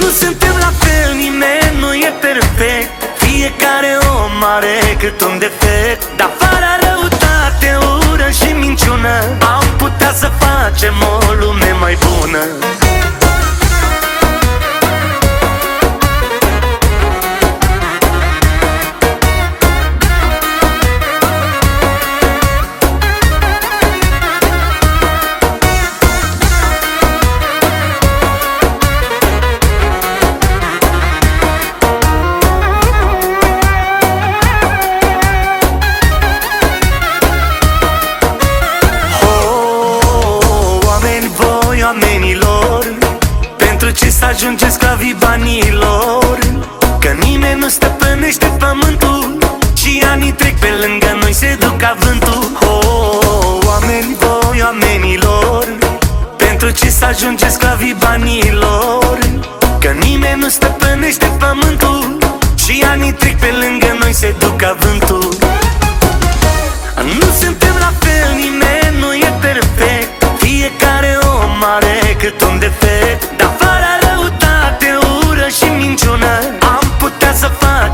Nu suntem la fel, nimeni nu e perfect. Fiecare om are cât un defect. Dar fără răutate, ură și minciună Am putea să facem o lume mai bună ajunge sclavii banilor Că nimeni nu stăpânește pământul Și anii trec pe lângă noi, se duc ca vântul. Oh, Oameni voi, oamenilor Pentru ce să ajunge sclavii banilor Că nimeni nu stăpânește pământul Și anii trec pe lângă noi, se duc ca vântul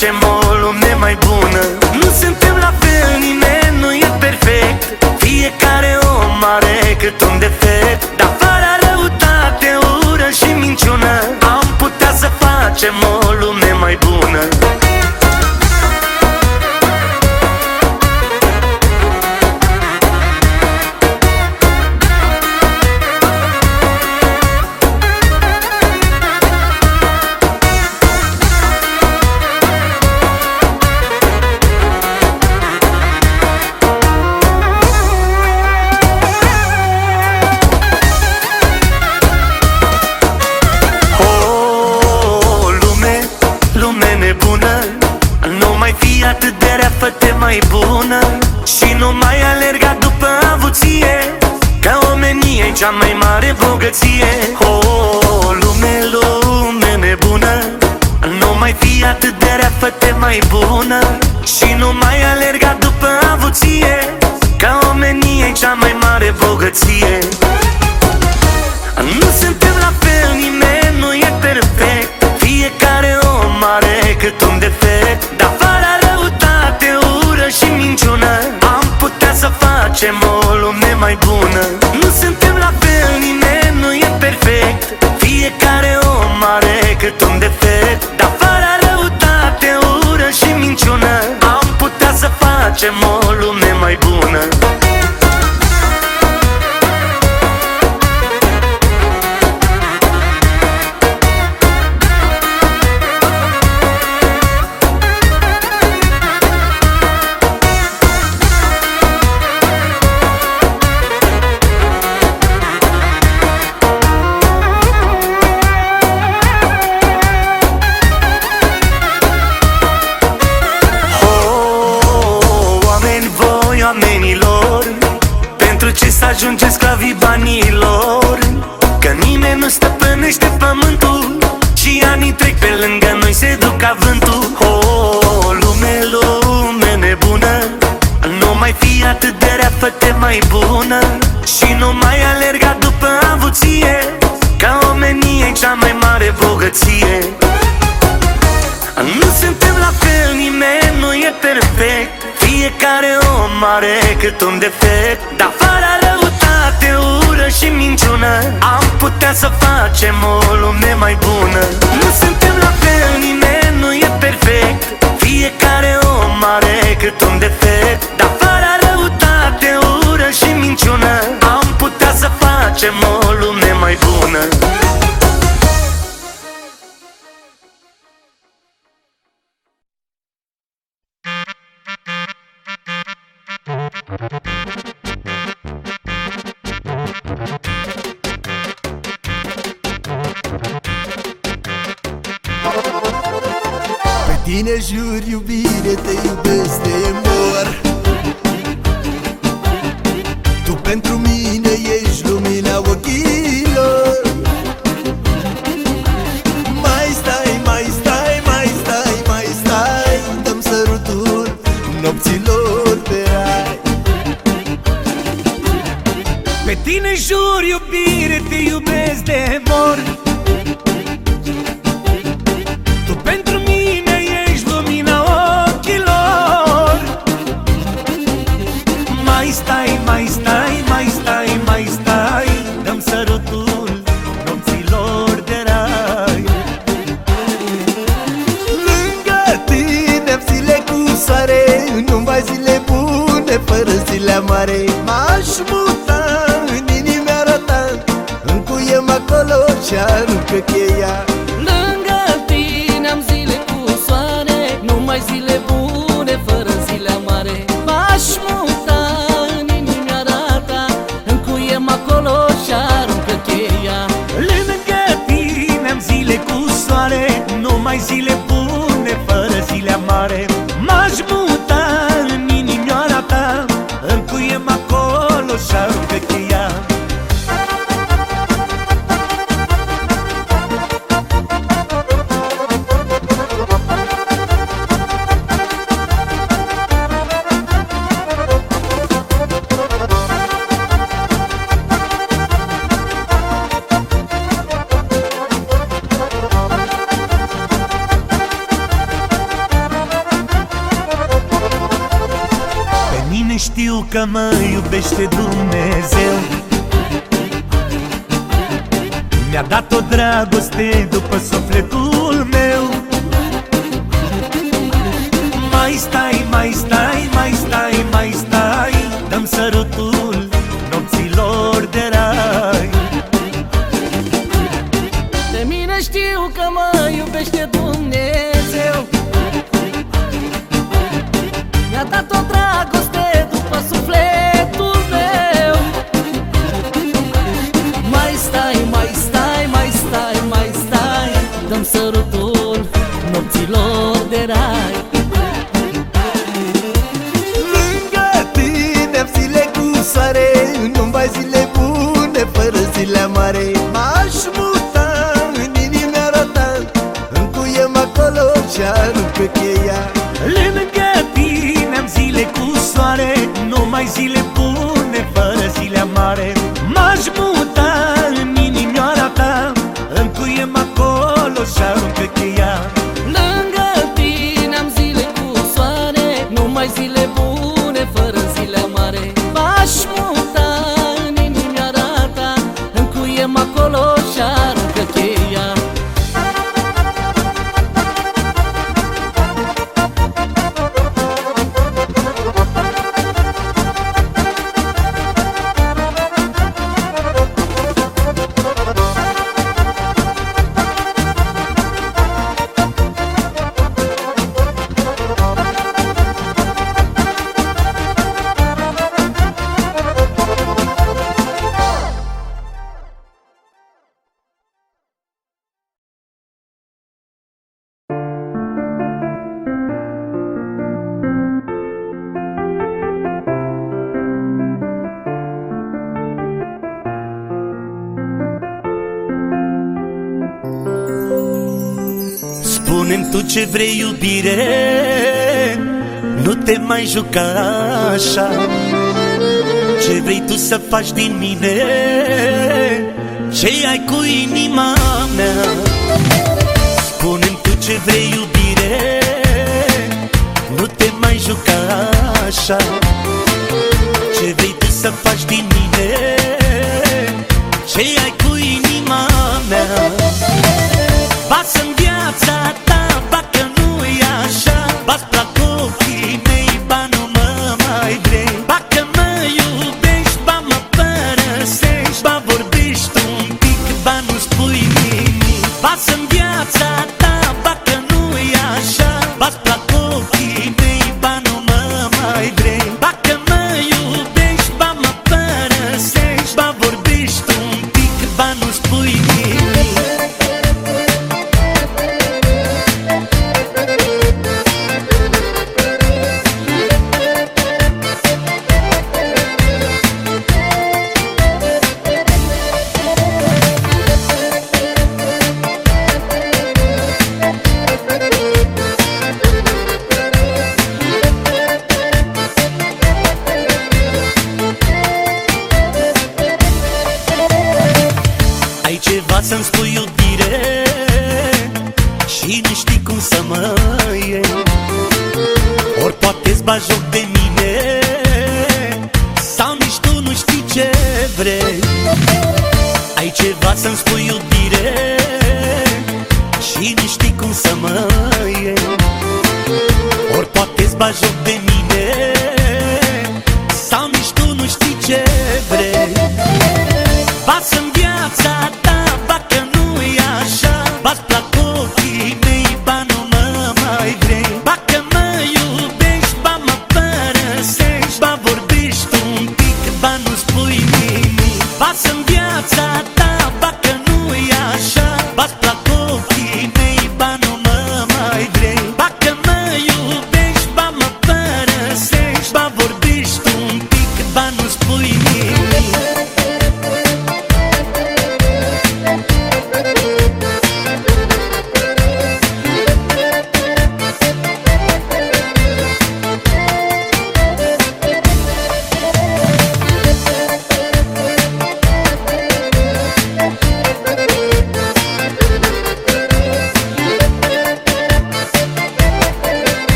facem o lume mai bună. Nu suntem la fel, nimeni nu e perfect. Fiecare om are cât un defect bună. Nu suntem la fel, nimeni nu e perfect. Fiecare om are cât un defect. Dar fără răutate, ură și minciună. Am putea să facem o lume mai bună are cât un defect Dar fără răutate, ură și minciună Am putea să facem o lume mai bună M-aș muta în inimea ta Încuiem acolo și aruncă cheia Lângă tine am zile cu soare Numai zile bune fără zile mare M-aș muta în inimea ta Încuiem acolo și aruncă cheia Lângă tine am zile cu soare Numai zile bune dragoste după sufletul meu. Mai stai, mai stai, mai stai, mai stai Dăm sărutul nopților de rai. De mine știu că mă iubește Dumnezeu ce vrei iubire Nu te mai juca așa. Ce vrei tu să faci din mine Ce ai cu inima mea? Spune-mi tu ce vrei iubire Nu te mai juca așa. Ce vrei tu să faci din mine Ce ai cu inima mea? Pasă-mi viața ta,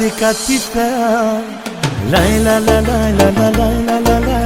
Adică de catita. La la la la la la la la la.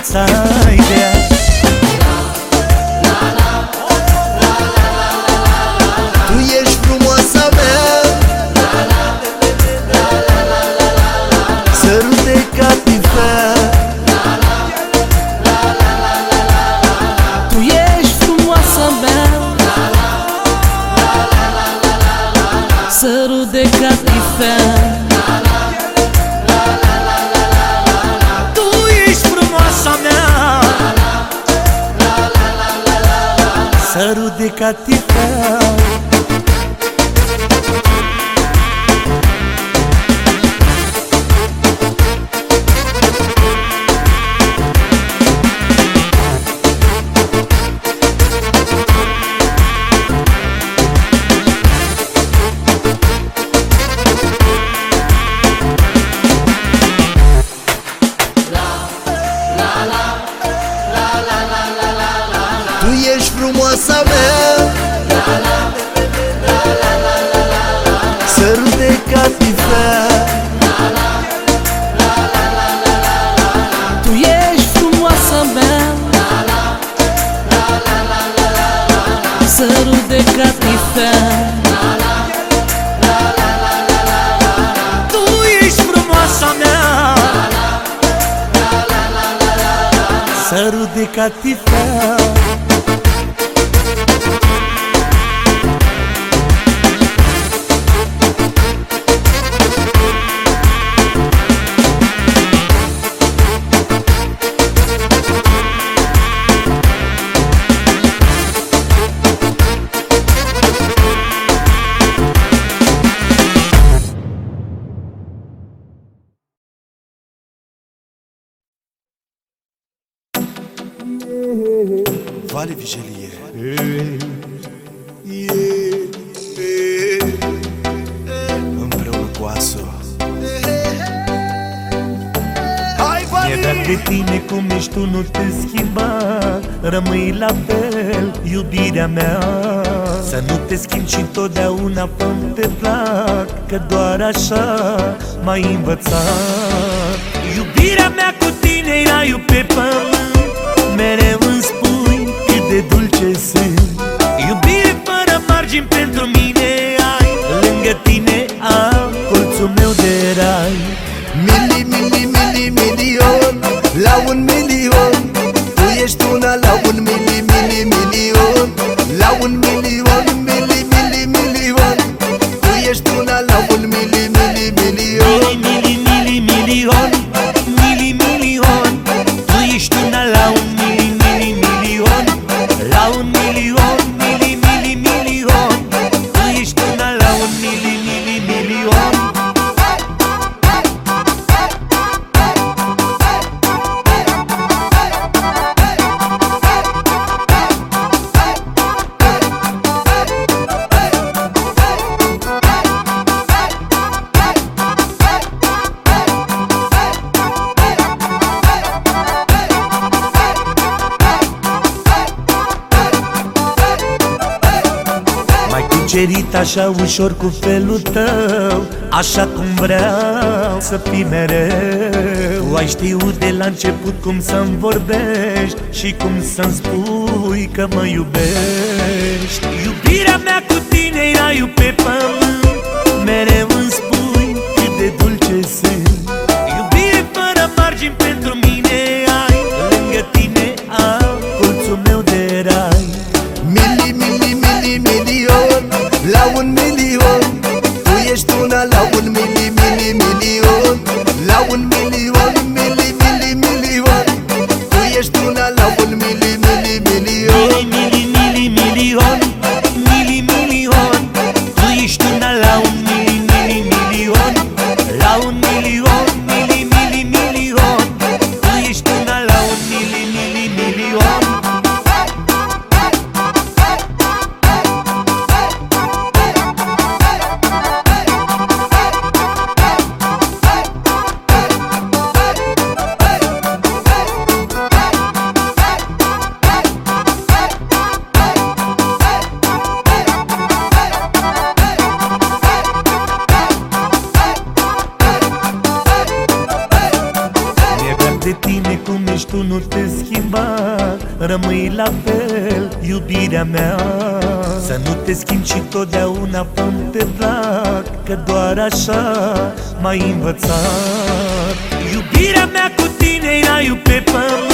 viața ideea. Tu ești frumoasa mea. Sărute ca tifea. Tu ești frumoasa mea. Sărute ca tifea. de catifão catifea Tu ești frumoasa mea. Sărut de catifea Tu ești frumoasa mea. Sărut de catifea Vale Vigelie Împreună cu Asu Hai, Mi-e drag de tine cum ești tu, nu te schimba. Rămâi la fel, iubirea mea. Să nu te schimbi și întotdeauna pă te plac Că doar așa m-ai învățat. Iubirea mea cu tine e raiul pe pământ Mereu îmi spui cât de dulce sunt. Iubire fără margini pentru mine ai. Lângă tine am colțul meu de rai. Mili, mili, mili, milion La un milion. Tu ești una la un mili, mili, milion. La un milion, mili, mili, milion. Tu ești una la un mili, mili, milion. Mili, mili, mili, milion așa ușor cu felul tău Așa cum vreau să fii mereu. Tu ai știut de la început cum să-mi vorbești Și cum să-mi spui că mă iubești. Iubirea mea cu tine e raiul pe pământ Mereu așa m-ai învățat. Iubirea mea cu tine e raiul pe pământ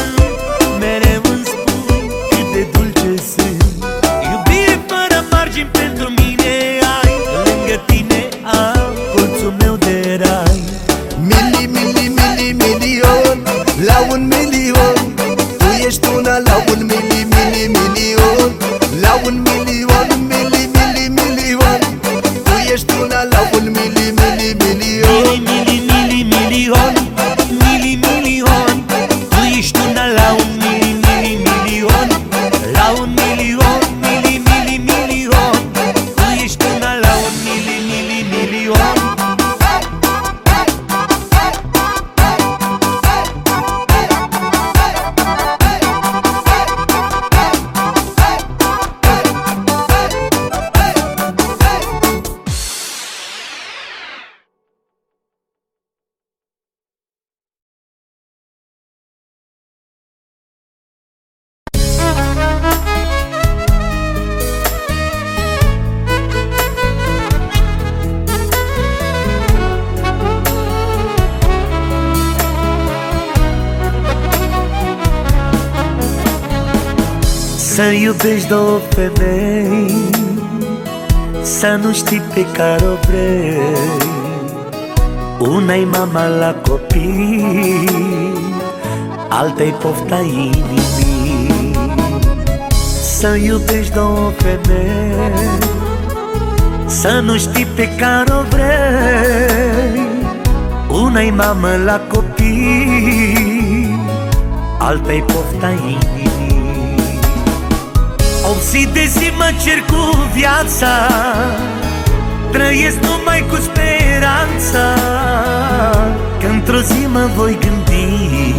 iubești două femei Să nu știi pe care o vrei. Una-i mama la copii Alta-i pofta inimii. Să iubești două femei Să nu știi pe care o vrei. Una-i mamă la copii Alta-i pofta inimii Obsit de zi mă cer cu viața. Trăiesc numai cu speranța Că într-o zi mă voi gândi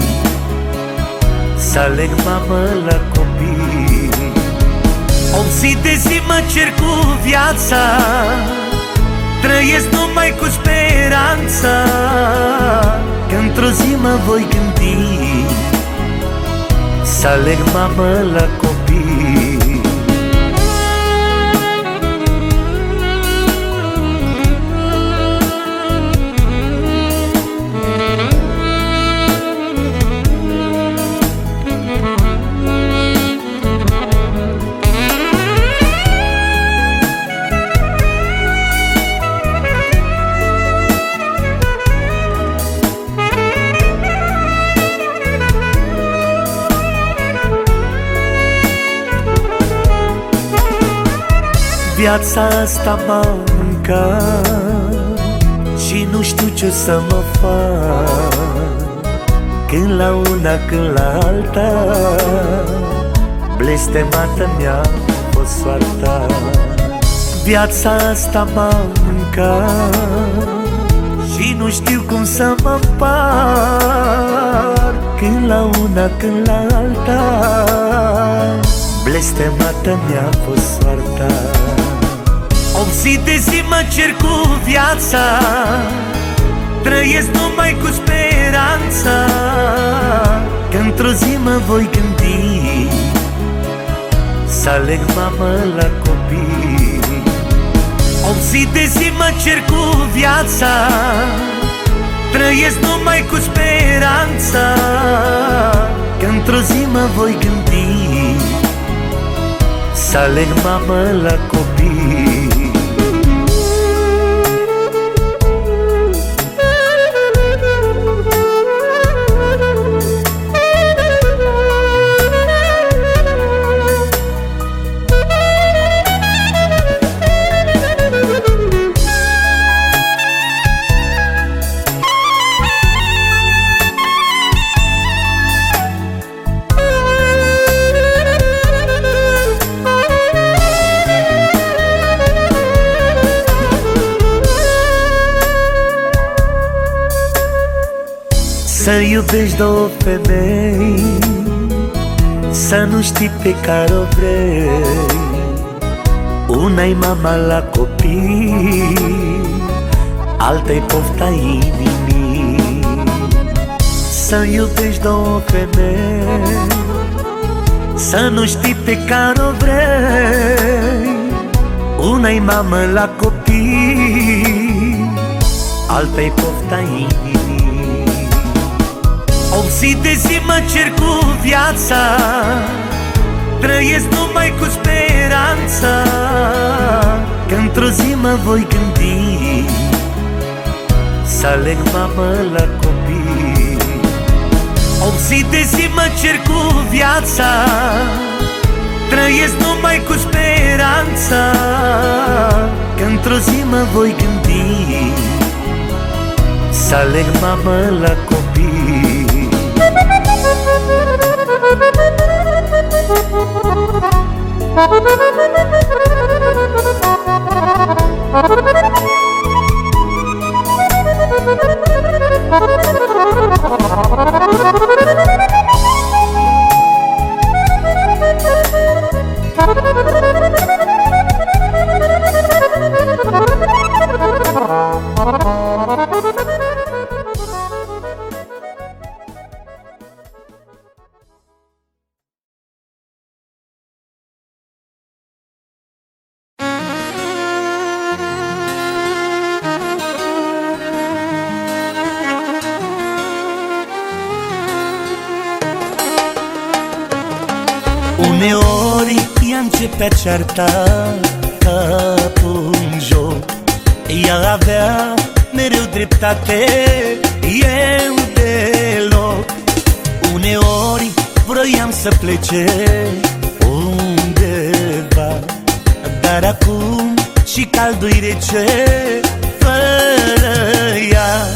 Să aleg mamă la copii. Obsit de zi mă cer cu viața. Trăiesc numai cu speranța Că într-o zi mă voi gândi Să aleg mamă la copii Viața asta m-a mâncat Și nu știu ce să mă fac. Când la una, când la alta Blestemată mi-a fost soarta. Viața asta m-a mâncat Și nu știu cum să mă par Când la una, când la alta Blestemată mi-a fost soarta Obsit de zi mă cer cu viața. Trăiesc numai cu speranța Că într-o zi mă voi gândi Să aleg mamă la copii. Obsit de zi mă cer cu viața. Trăiesc numai cu speranța Că într-o zi mă voi gândi Să aleg mamă la copii Să iubești două femei Să nu știi pe care o vrei. Una-i mama la copii Alta-i pofta inimii. Să iubești două femei Să nu știi pe care o vrei. Una-i mamă la copii Alta-i pofta inimii Obsit de zi mă cer cu viața. Trăiesc numai cu speranța Că într-o zi mă voi gândi Să aleg mamă la copii. Obsit de zi mă cer cu viața. Trăiesc numai cu speranța Că într-o zi mă voi gândi Să aleg mamă la copii Începea cearta capul în joc Ea avea mereu dreptate, eu deloc. Uneori vroiam să plece undeva Dar acum și caldul rece fără ea.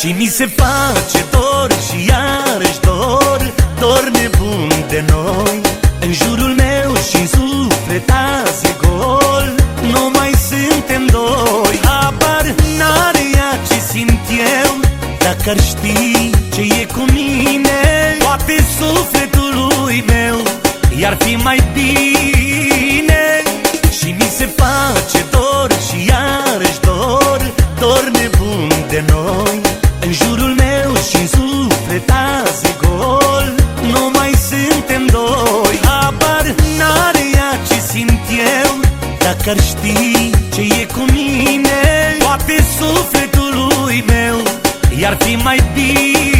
Și mi se face dor și iarăși dor Dor nebun de noi În jurul meu și în suflet azi e gol Nu mai suntem doi Habar n-are ea ce simt eu. Dacă ar ști ce e cu mine Poate sufletul lui meu I-ar fi mai bine. Și mi se face dor și iarăși dor Dor nebun de noi Dacă ar ști ce e cu mine. Poate sufletul lui meu I-ar fi mai bine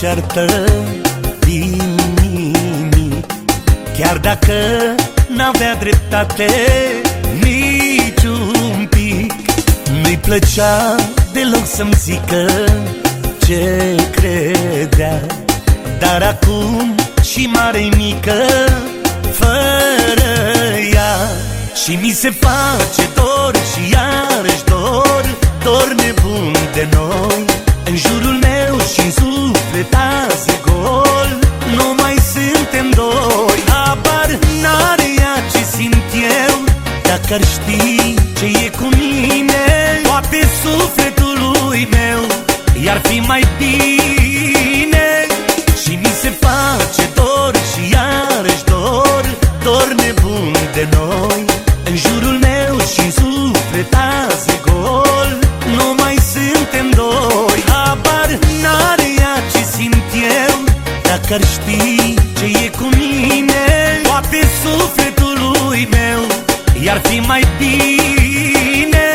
ceartă din nimic Chiar dacă n-avea dreptate nici un pic Nu-i plăcea deloc să-mi zică ce credea. Dar acum și mare mică fără ea Și mi se face dor și iarăși dor Dor nebun de noi În jurul meu și în suflet azi e gol. Nu mai suntem doi Habar n-are ea ce simt eu. Dacă ar ști ce e cu mine Poate sufletul lui meu I-ar fi mai bine. Și mi se face dor și iarăși dor Dor nebun de noi În jurul meu și în suflet azi e gol. Nu mai suntem doi Habar n-are ea ce simt eu. Dacă ar ști ce e cu mine Poate sufletul lui meu I-ar fi mai bine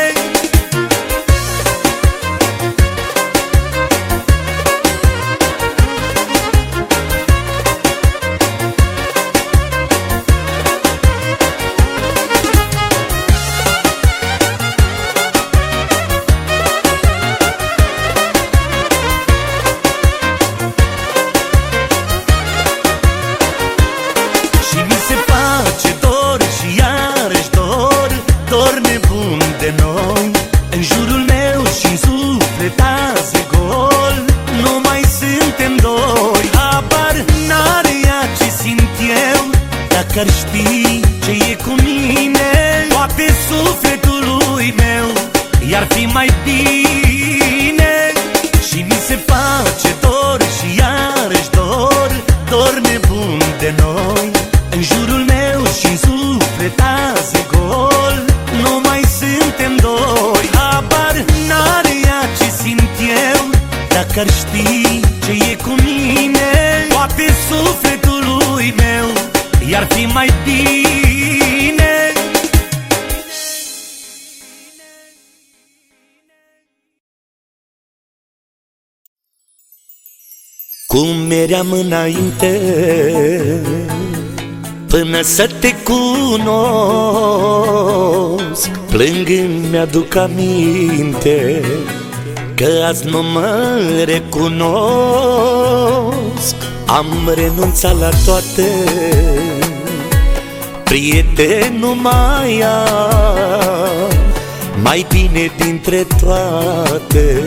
Dacă ar ști ce e cu mine. Poate sufletul lui meu I-ar fi mai bine. Cum meream înainte Până să te cunosc Plângând mi-aduc aminte Că azi nu mă recunosc. Am renunțat la toate. Prietenul mai am Mai bine dintre toate.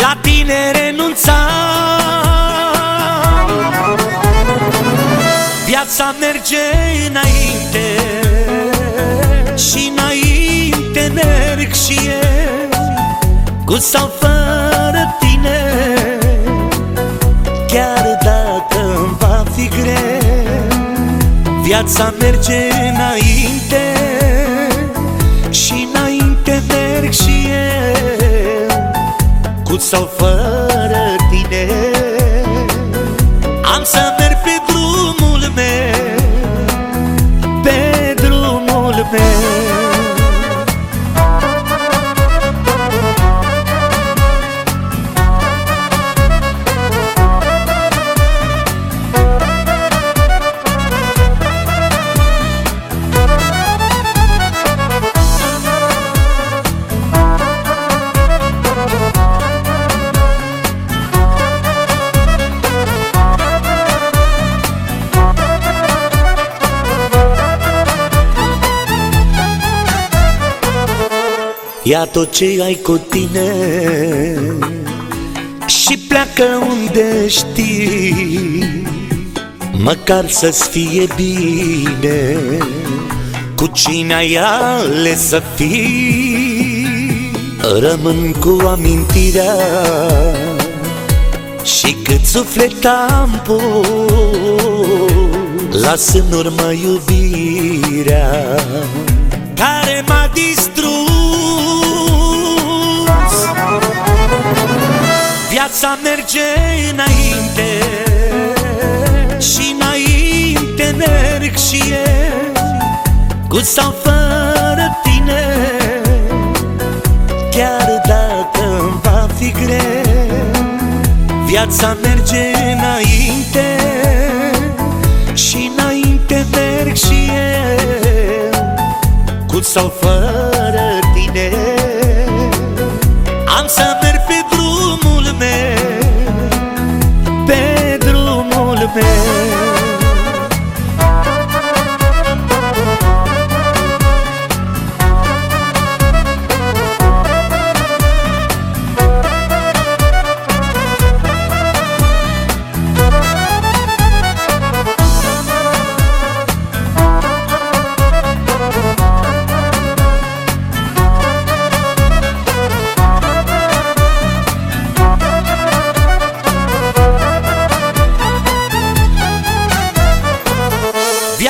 La tine renunțam. Viața merge înainte Și înainte merg și eu Cu sau fără tine. Chiar dacă îmi va fi greu Viața merge înainte. Merg și eu. Cu sau fără tine. Am să merg pe drumul meu Pe drumul meu Ia tot ce ai cu tine Și pleacă unde știi. Măcar să-ți fie bine Cu cine ai ales să fii. Rămân cu amintirea Și cât suflet am pus. Las în urmă iubirea Care m-a distrus merge înainte Și înainte merg și eu Cu sau fără tine Chiar dacă îmi va fi greu Viața merge înainte Și înainte merg și eu Cu sau fără tine Am să merg pe drumul drumul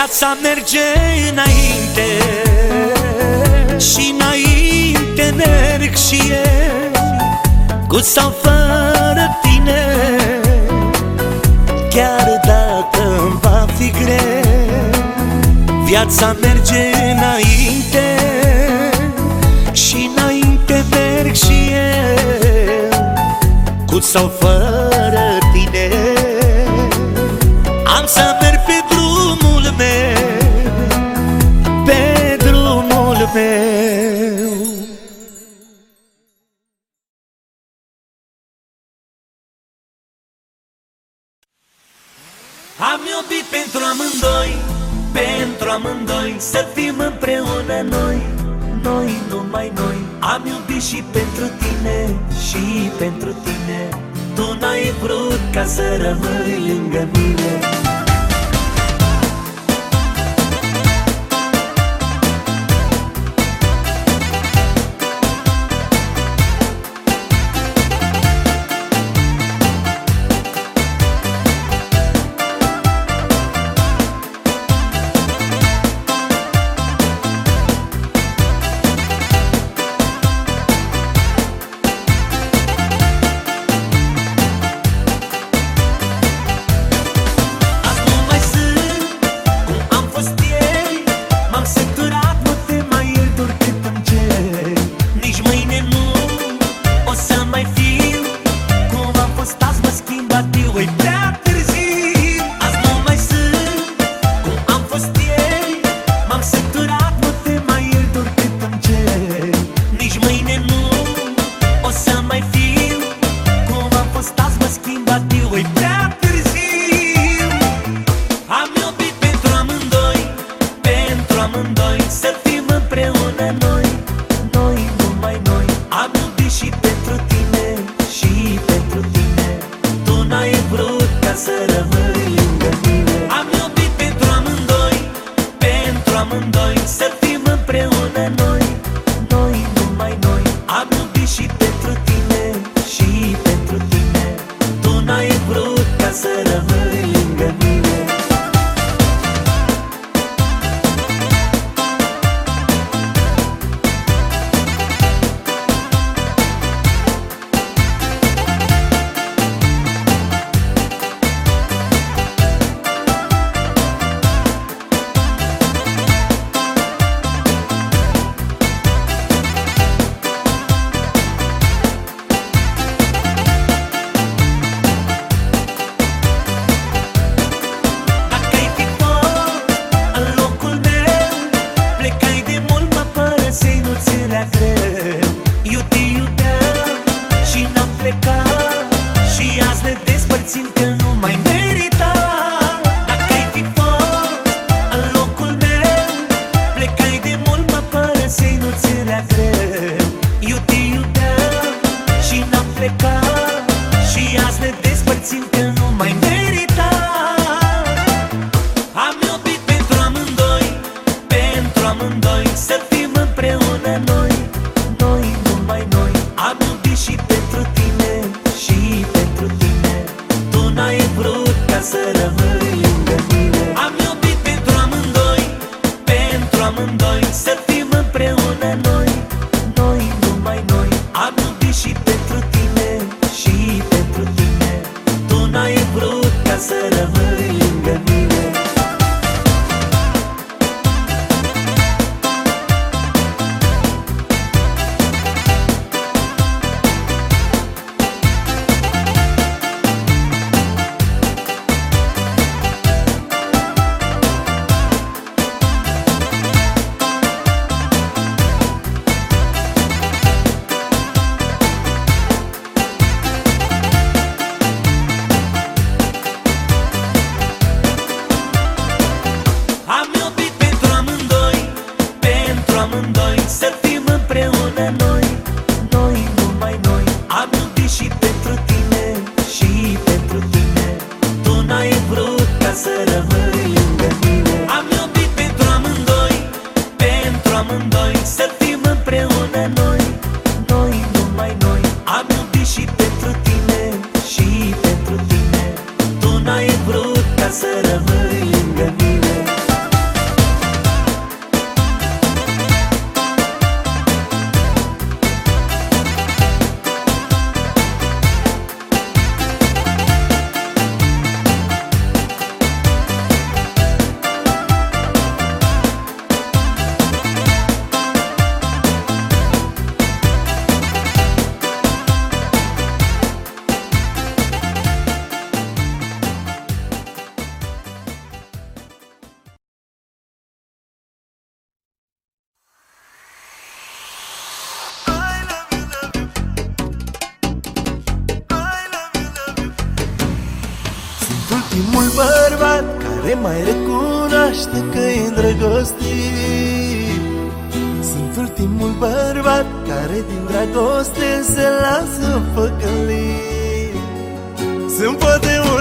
Viața merge înainte Și înainte merg și eu Cu sau fără tine. Chiar dacă îmi va fi greu Viața merge înainte Și înainte merg și eu Cu sau fără merg pe drumul meu Pe drumul meu. Am iubit pentru amândoi Pentru amândoi Să fim împreună noi Noi, numai noi. Am iubit și pentru tine Și pentru tine. Tu n-ai vrut ca să rămâi lângă mine cleaning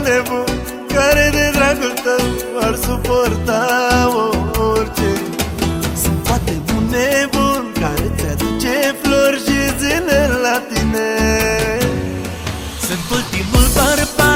nebun Care de dragul tău ar suporta orice. Sunt poate un nebun care ți-aduce flori și zile la tine. Sunt ultimul barbar